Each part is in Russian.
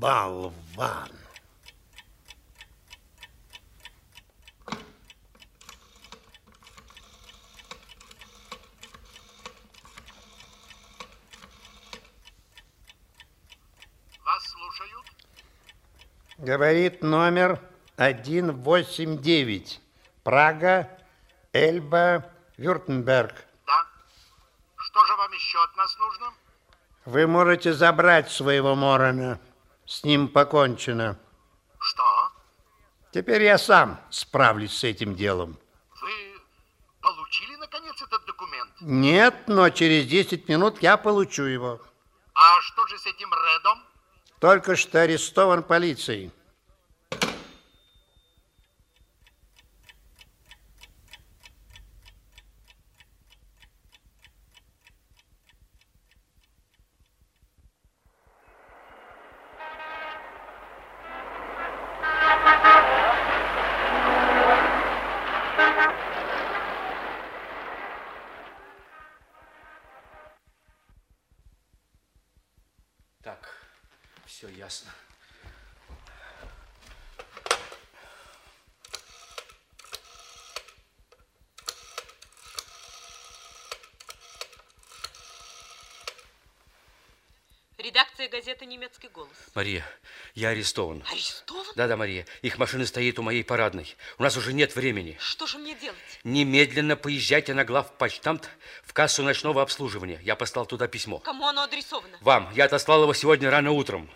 болван. Вас слушают. Говорит номер 189. Прага, Эльба, Вюртенберг. Да. Что же вам еще от нас нужно? Вы можете забрать своего Морона. С ним покончено. Что? Теперь я сам справлюсь с этим делом. Вы получили, наконец, этот документ? Нет, но через 10 минут я получу его. А что же с этим Редом? Только что арестован полицией. Так, все ясно. Редакция газеты «Немецкий голос». Мария, я арестован. Арестован? Да-да, Мария, их машина стоит у моей парадной. У нас уже нет времени. Что же мне делать? Немедленно поезжайте на главпочтамт в кассу ночного обслуживания. Я послал туда письмо. Кому оно адресовано? Вам. Я отослал его сегодня рано утром.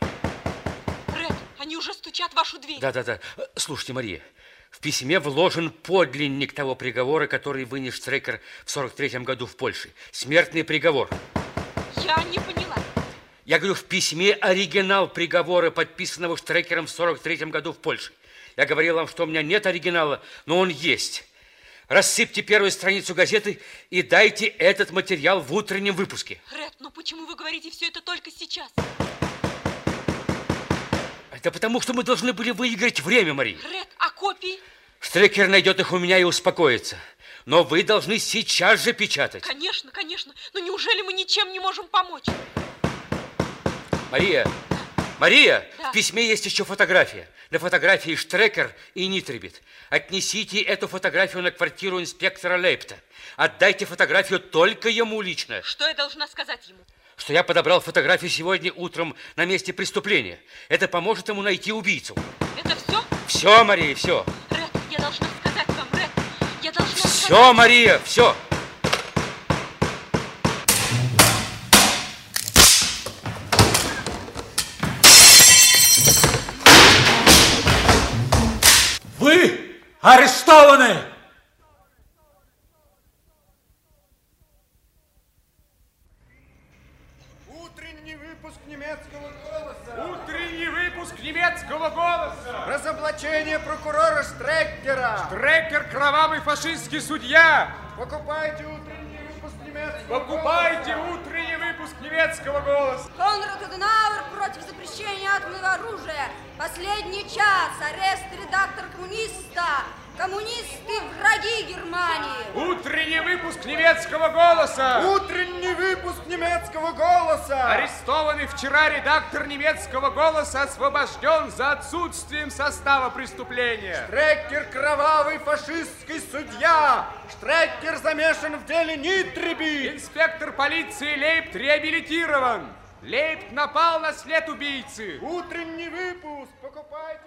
Ред, они уже стучат в вашу дверь. Да-да-да. Э, Слушайте, Мария, в письме вложен подлинник того приговора, который вынес Штрекер в 43-м году в Польше. Смертный приговор. Я не поняла. Я говорю, в письме оригинал приговора, подписанного Штрекером в 43-м году в Польше. Я говорил вам, что у меня нет оригинала, но он есть. Рассыпьте первую страницу газеты и дайте этот материал в утреннем выпуске. Ред, но почему вы говорите все это только сейчас? Это потому, что мы должны были выиграть время, Мария. Ред, а копии? Штрекер найдет их у меня и успокоится. Но вы должны сейчас же печатать. Конечно, конечно. Но неужели мы ничем не можем помочь? Мария, Мария, Да. в письме есть еще фотография. На фотографии Штрекер и Нитребит. Отнесите эту фотографию на квартиру инспектора Лейпта. Отдайте фотографию только ему лично. Что я должна сказать ему? Что я подобрал фотографию сегодня утром на месте преступления. Это поможет ему найти убийцу. Это все? Все, Мария, все. Ред, я должна сказать вам, Ред. Я должна сказать... Все, Мария, все. Вы арестованы! Утренний выпуск немецкого голоса. Утренний выпуск немецкого голоса. Разоблачение прокурора Штреккера. Трекер кровавый фашистский судья. Покупайте утренний выпуск немецкого Покупайте голоса. Коммунисты враги Германии. Утренний выпуск немецкого голоса. Утренний выпуск немецкого голоса. Арестованный вчера редактор немецкого голоса освобожден за отсутствием состава преступления. Штреккер кровавый фашистский судья. Штреккер замешан в деле Нитреби. Инспектор полиции Лейпт реабилитирован. Лейпт напал на след убийцы. Утренний выпуск. Покупайте